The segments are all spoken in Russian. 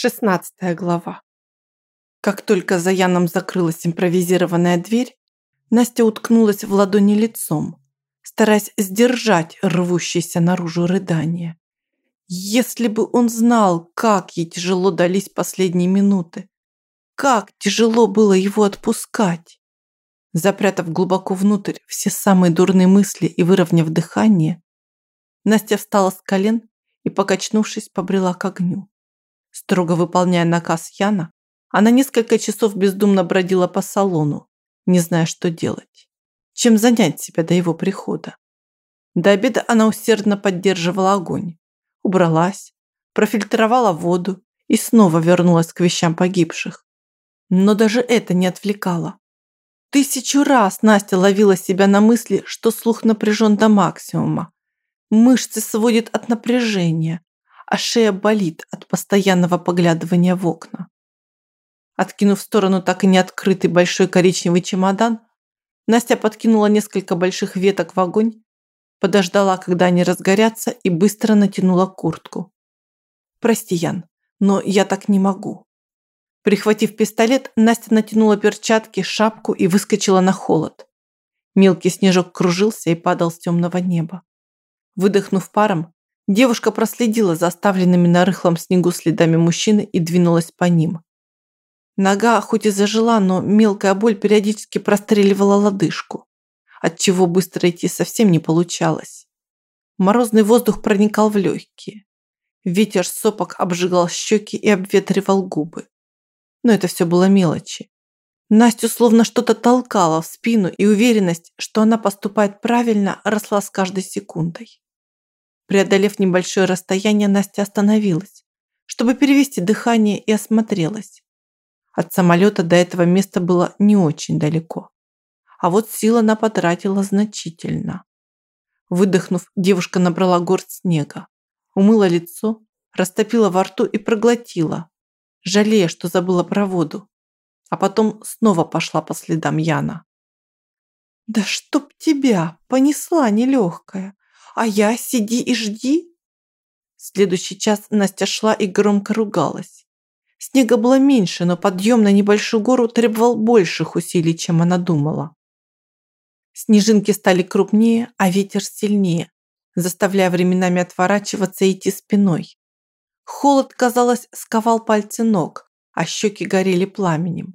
Шестнадцатая глава. Как только за Яном закрылась импровизированная дверь, Настя уткнулась в ладони лицом, стараясь сдержать рвущееся наружу рыдание. Если бы он знал, как ей тяжело дались последние минуты, как тяжело было его отпускать. Запрятав глубоко внутрь все самые дурные мысли и выровняв дыхание, Настя встала с колен и, покачнувшись, побрела к огню. Строго выполняя наказ Яна, она несколько часов бездумно бродила по салону, не зная, что делать. Чем занять себя до его прихода. До обеда она усердно поддерживала огонь, убралась, профильтровала воду и снова вернулась к вещам погибших. Но даже это не отвлекало. Тысячу раз Настя ловила себя на мысли, что слух напряжен до максимума. Мышцы сводят от напряжения, а шея болит от постоянного поглядывания в окна. Откинув в сторону так и не открытый большой коричневый чемодан, Настя подкинула несколько больших веток в огонь, подождала, когда они разгорятся, и быстро натянула куртку. «Прости, Ян, но я так не могу». Прихватив пистолет, Настя натянула перчатки, шапку и выскочила на холод. Мелкий снежок кружился и падал с темного неба. Выдохнув паром, Девушка проследила за оставленными на рыхлом снегу следами мужчины и двинулась по ним. Нога хоть и зажила, но мелкая боль периодически простреливала лодыжку, отчего быстро идти совсем не получалось. Морозный воздух проникал в легкие. Ветер сопок обжигал щеки и обветривал губы. Но это все было мелочи. Настю словно что-то толкало в спину, и уверенность, что она поступает правильно, росла с каждой секундой. Преодолев небольшое расстояние, Настя остановилась, чтобы перевести дыхание и осмотрелась. От самолета до этого места было не очень далеко. А вот сил она потратила значительно. Выдохнув, девушка набрала горсть снега, умыла лицо, растопила во рту и проглотила, жалея, что забыла про воду. А потом снова пошла по следам Яна. «Да чтоб тебя! Понесла нелегкая! А я сиди и жди. следующий час Настя шла и громко ругалась. Снега было меньше, но подъем на небольшую гору требовал больших усилий, чем она думала. Снежинки стали крупнее, а ветер сильнее, заставляя временами отворачиваться и идти спиной. Холод, казалось, сковал пальцы ног, а щеки горели пламенем.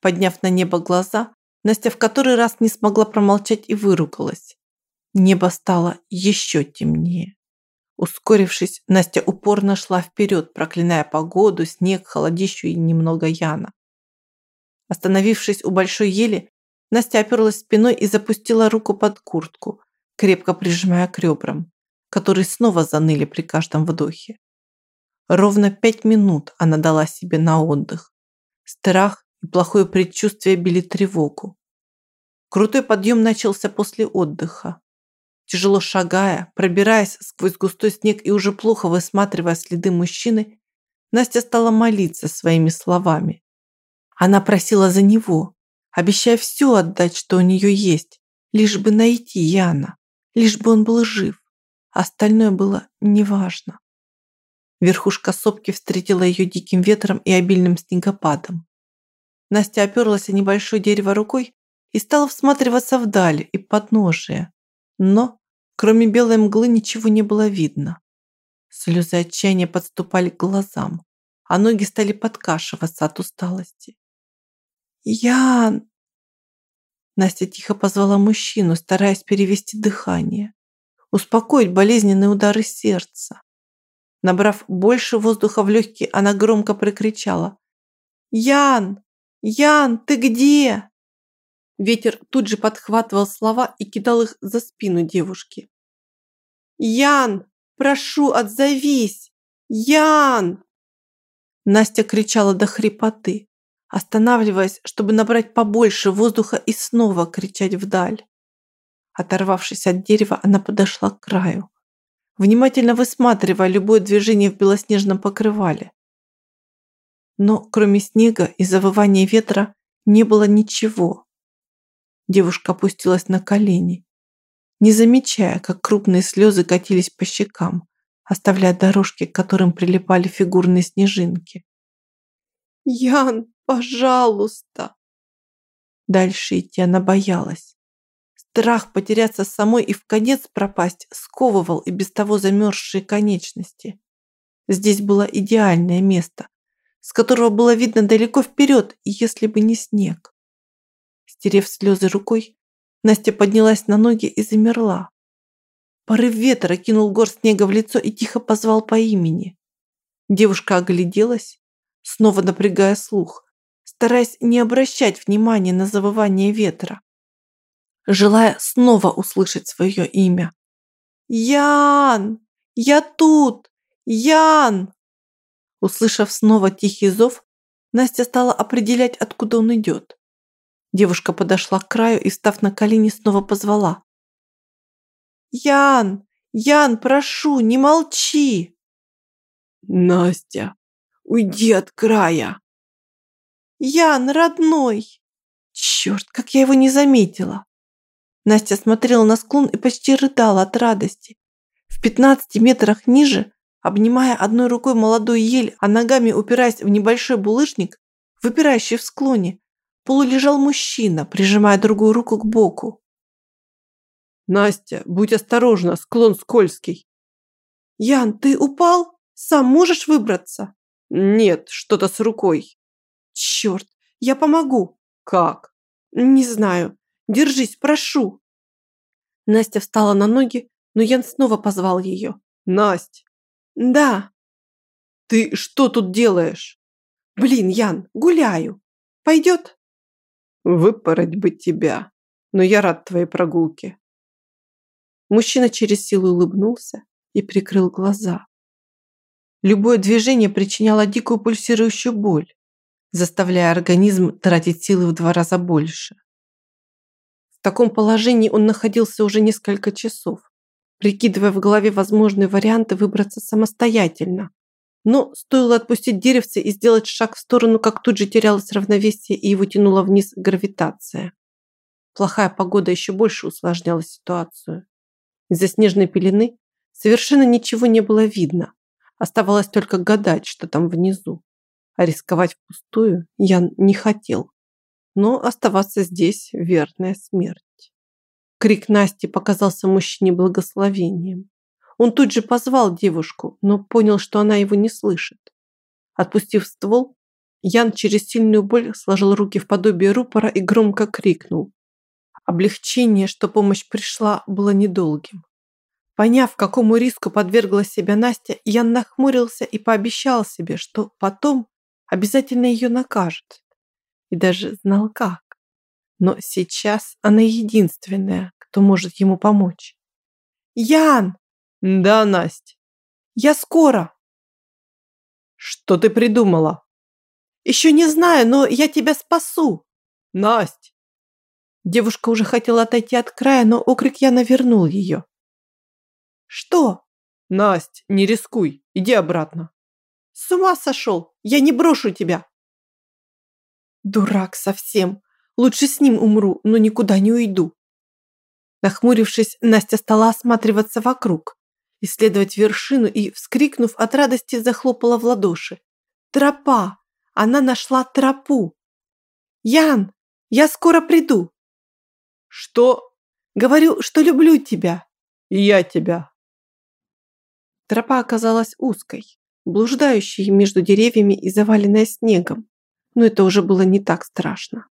Подняв на небо глаза, Настя в который раз не смогла промолчать и выругалась. Небо стало еще темнее. Ускорившись, Настя упорно шла вперед, проклиная погоду, снег, холодищу и немного Яна. Остановившись у большой ели, Настя оперлась спиной и запустила руку под куртку, крепко прижимая к ребрам, которые снова заныли при каждом вдохе. Ровно пять минут она дала себе на отдых. Страх и плохое предчувствие били тревогу. Крутой подъем начался после отдыха. Тяжело шагая, пробираясь сквозь густой снег и уже плохо высматривая следы мужчины, Настя стала молиться своими словами. Она просила за него, обещая все отдать, что у нее есть, лишь бы найти Яна, лишь бы он был жив. Остальное было неважно. Верхушка сопки встретила ее диким ветром и обильным снегопадом. Настя оперлась о небольшое дерево рукой и стала всматриваться вдаль и подножие. Но, кроме белой мглы, ничего не было видно. Слезы отчаяния подступали к глазам, а ноги стали подкашиваться от усталости. «Ян!» Настя тихо позвала мужчину, стараясь перевести дыхание, успокоить болезненные удары сердца. Набрав больше воздуха в легкие, она громко прикричала. «Ян! Ян, ты где?» Ветер тут же подхватывал слова и кидал их за спину девушки. «Ян, прошу, отзовись! Ян!» Настя кричала до хрипоты, останавливаясь, чтобы набрать побольше воздуха и снова кричать вдаль. Оторвавшись от дерева, она подошла к краю, внимательно высматривая любое движение в белоснежном покрывале. Но кроме снега и завывания ветра не было ничего. Девушка опустилась на колени, не замечая, как крупные слезы катились по щекам, оставляя дорожки, к которым прилипали фигурные снежинки. «Ян, пожалуйста!» Дальше идти она боялась. Страх потеряться самой и в конец пропасть сковывал и без того замерзшие конечности. Здесь было идеальное место, с которого было видно далеко вперед, если бы не снег. Стерев слезы рукой, Настя поднялась на ноги и замерла. Порыв ветра кинул гор снега в лицо и тихо позвал по имени. Девушка огляделась, снова напрягая слух, стараясь не обращать внимания на завывание ветра, желая снова услышать свое имя. «Ян! Я тут! Ян!» Услышав снова тихий зов, Настя стала определять, откуда он идет. Девушка подошла к краю и, встав на колени, снова позвала. «Ян! Ян, прошу, не молчи!» «Настя, уйди от края!» «Ян, родной!» Черт, как я его не заметила! Настя смотрела на склон и почти рыдала от радости. В пятнадцати метрах ниже, обнимая одной рукой молодую ель, а ногами упираясь в небольшой булыжник, выпирающий в склоне, полулежал мужчина, прижимая другую руку к боку. «Настя, будь осторожна, склон скользкий». «Ян, ты упал? Сам можешь выбраться?» «Нет, что-то с рукой». «Черт, я помогу». «Как?» «Не знаю. Держись, прошу». Настя встала на ноги, но Ян снова позвал ее. «Насть!» «Да». «Ты что тут делаешь?» «Блин, Ян, гуляю. Пойдет?» «Выпороть бы тебя, но я рад твоей прогулке». Мужчина через силу улыбнулся и прикрыл глаза. Любое движение причиняло дикую пульсирующую боль, заставляя организм тратить силы в два раза больше. В таком положении он находился уже несколько часов, прикидывая в голове возможные варианты выбраться самостоятельно. Но стоило отпустить деревце и сделать шаг в сторону, как тут же терялось равновесие и его тянула вниз гравитация. Плохая погода еще больше усложняла ситуацию. Из-за снежной пелены совершенно ничего не было видно. Оставалось только гадать, что там внизу. А рисковать впустую Ян не хотел. Но оставаться здесь – верная смерть. Крик Насти показался мужчине благословением. Он тут же позвал девушку, но понял, что она его не слышит. Отпустив ствол, Ян через сильную боль сложил руки в подобие рупора и громко крикнул. Облегчение, что помощь пришла, было недолгим. Поняв, какому риску подвергла себя Настя, Ян нахмурился и пообещал себе, что потом обязательно ее накажет. И даже знал как. Но сейчас она единственная, кто может ему помочь. «Ян!» «Да, Настя». «Я скоро!» «Что ты придумала?» «Еще не знаю, но я тебя спасу!» «Насть!» Девушка уже хотела отойти от края, но окрик Яна вернул ее. «Что?» «Насть, не рискуй, иди обратно». «С ума сошел! Я не брошу тебя!» «Дурак совсем! Лучше с ним умру, но никуда не уйду!» Нахмурившись, Настя стала осматриваться вокруг, исследовать вершину и, вскрикнув от радости, захлопала в ладоши. «Тропа! Она нашла тропу!» «Ян, я скоро приду!» «Что?» «Говорю, что люблю тебя!» «И я тебя!» Тропа оказалась узкой, блуждающей между деревьями и заваленной снегом, но это уже было не так страшно.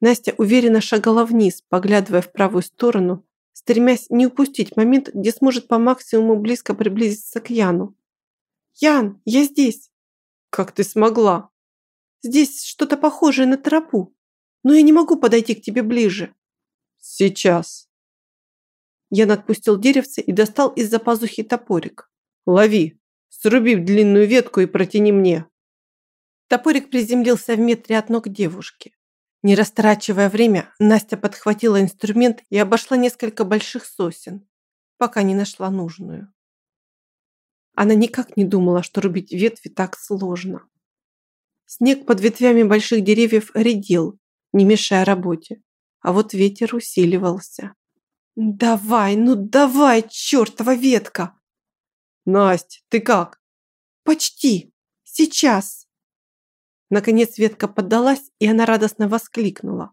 Настя уверенно шагала вниз, поглядывая в правую сторону, стремясь не упустить момент, где сможет по максимуму близко приблизиться к Яну. «Ян, я здесь!» «Как ты смогла?» «Здесь что-то похожее на тропу, но я не могу подойти к тебе ближе». Сейчас. Ян отпустил деревце и достал из-за пазухи топорик. Лови, сруби длинную ветку и протяни мне. Топорик приземлился в метре от ног девушки. Не растрачивая время, Настя подхватила инструмент и обошла несколько больших сосен, пока не нашла нужную. Она никак не думала, что рубить ветви так сложно. Снег под ветвями больших деревьев редел, не мешая работе а вот ветер усиливался. «Давай, ну давай, чертова ветка!» Насть, ты как? Почти. Сейчас. Наконец ветка поддалась, и она радостно воскликнула.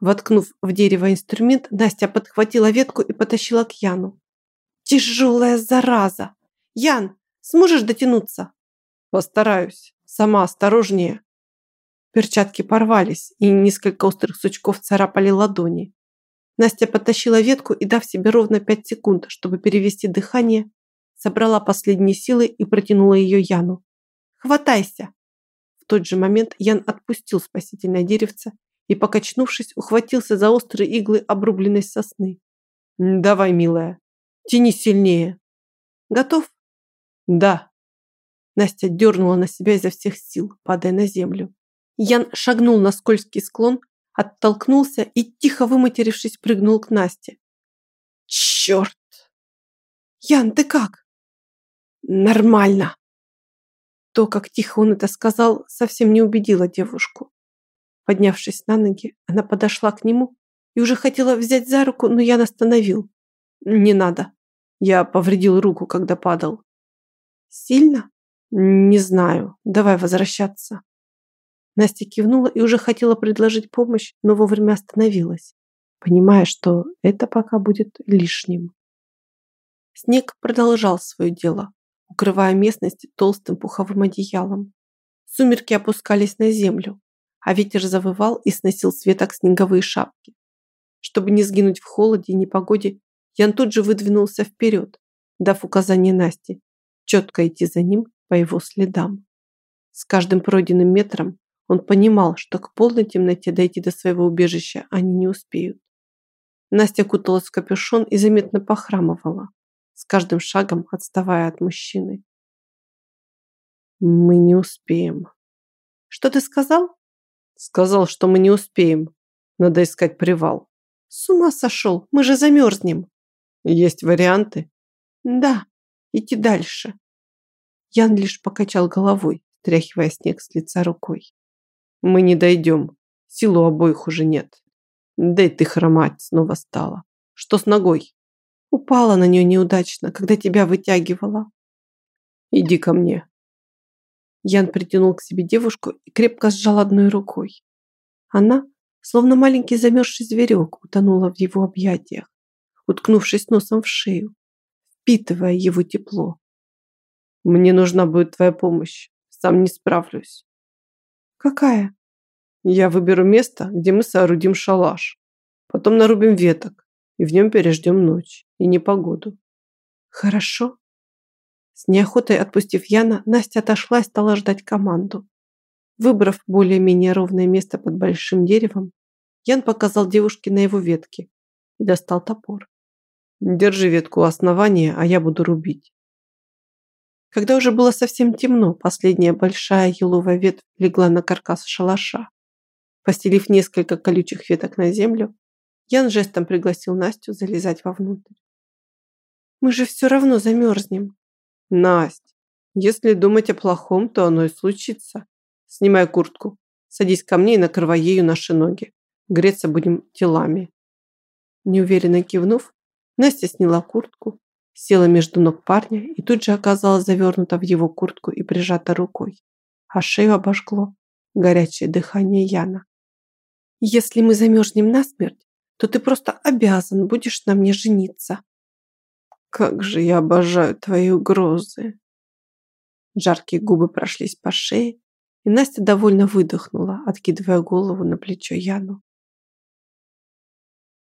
Воткнув в дерево инструмент, Настя подхватила ветку и потащила к Яну. «Тяжелая зараза! Ян, сможешь дотянуться?» «Постараюсь. Сама осторожнее». Перчатки порвались, и несколько острых сучков царапали ладони. Настя подтащила ветку и, дав себе ровно пять секунд, чтобы перевести дыхание, собрала последние силы и протянула ее Яну. «Хватайся!» В тот же момент Ян отпустил спасительное деревце и, покачнувшись, ухватился за острые иглы обрубленной сосны. «Давай, милая, тяни сильнее». «Готов?» «Да». Настя дернула на себя изо всех сил, падая на землю. Ян шагнул на скользкий склон, оттолкнулся и, тихо выматерившись, прыгнул к Насте. «Черт!» «Ян, ты как?» «Нормально!» То, как тихо он это сказал, совсем не убедило девушку. Поднявшись на ноги, она подошла к нему и уже хотела взять за руку, но Ян остановил. «Не надо. Я повредил руку, когда падал». «Сильно?» «Не знаю. Давай возвращаться». Настя кивнула и уже хотела предложить помощь, но вовремя остановилась, понимая, что это пока будет лишним. Снег продолжал свое дело, укрывая местность толстым пуховым одеялом. Сумерки опускались на землю, а ветер завывал и сносил с веток снеговые шапки. Чтобы не сгинуть в холоде и непогоде, Ян тут же выдвинулся вперед, дав указание Насте четко идти за ним по его следам. С каждым пройденным метром он понимал, что к полной темноте дойти до своего убежища они не успеют. Настя куталась в капюшон и заметно похрамывала, с каждым шагом отставая от мужчины. «Мы не успеем». «Что ты сказал?» «Сказал, что мы не успеем. Надо искать привал». «С ума сошел, мы же замерзнем». «Есть варианты?» «Да, идти дальше». Ян лишь покачал головой, тряхивая снег с лица рукой. Мы не дойдем. Сил у обоих уже нет. Да и ты хромать снова стала. Что с ногой? Упала на нее неудачно, когда тебя вытягивала. Иди ко мне. Ян притянул к себе девушку и крепко сжал одной рукой. Она, словно маленький замерзший зверек, утонула в его объятиях, уткнувшись носом в шею, впитывая его тепло. Мне нужна будет твоя помощь. Сам не справлюсь. Какая? Я выберу место, где мы соорудим шалаш. Потом нарубим веток и в нем переждем ночь и непогоду. Хорошо. С неохотой отпустив Яна, Настя отошла и стала ждать команду. Выбрав более-менее ровное место под большим деревом, Ян показал девушке на его ветке и достал топор. Держи ветку у основания, а я буду рубить. Когда уже было совсем темно, последняя большая еловая ветвь легла на каркас шалаша. Постелив несколько колючих веток на землю, Ян жестом пригласил Настю залезать вовнутрь. «Мы же все равно замерзнем». «Насть, если думать о плохом, то оно и случится. Снимай куртку, садись ко мне и накрывай ею наши ноги. Греться будем телами». Неуверенно кивнув, Настя сняла куртку, села между ног парня и тут же оказалась завернута в его куртку и прижата рукой, а шею обожгло горячее дыхание Яна. «Если мы замерзнем насмерть, то ты просто обязан будешь на мне жениться». «Как же я обожаю твои угрозы!» Жаркие губы прошлись по шее, и Настя довольно выдохнула, откидывая голову на плечо Яну.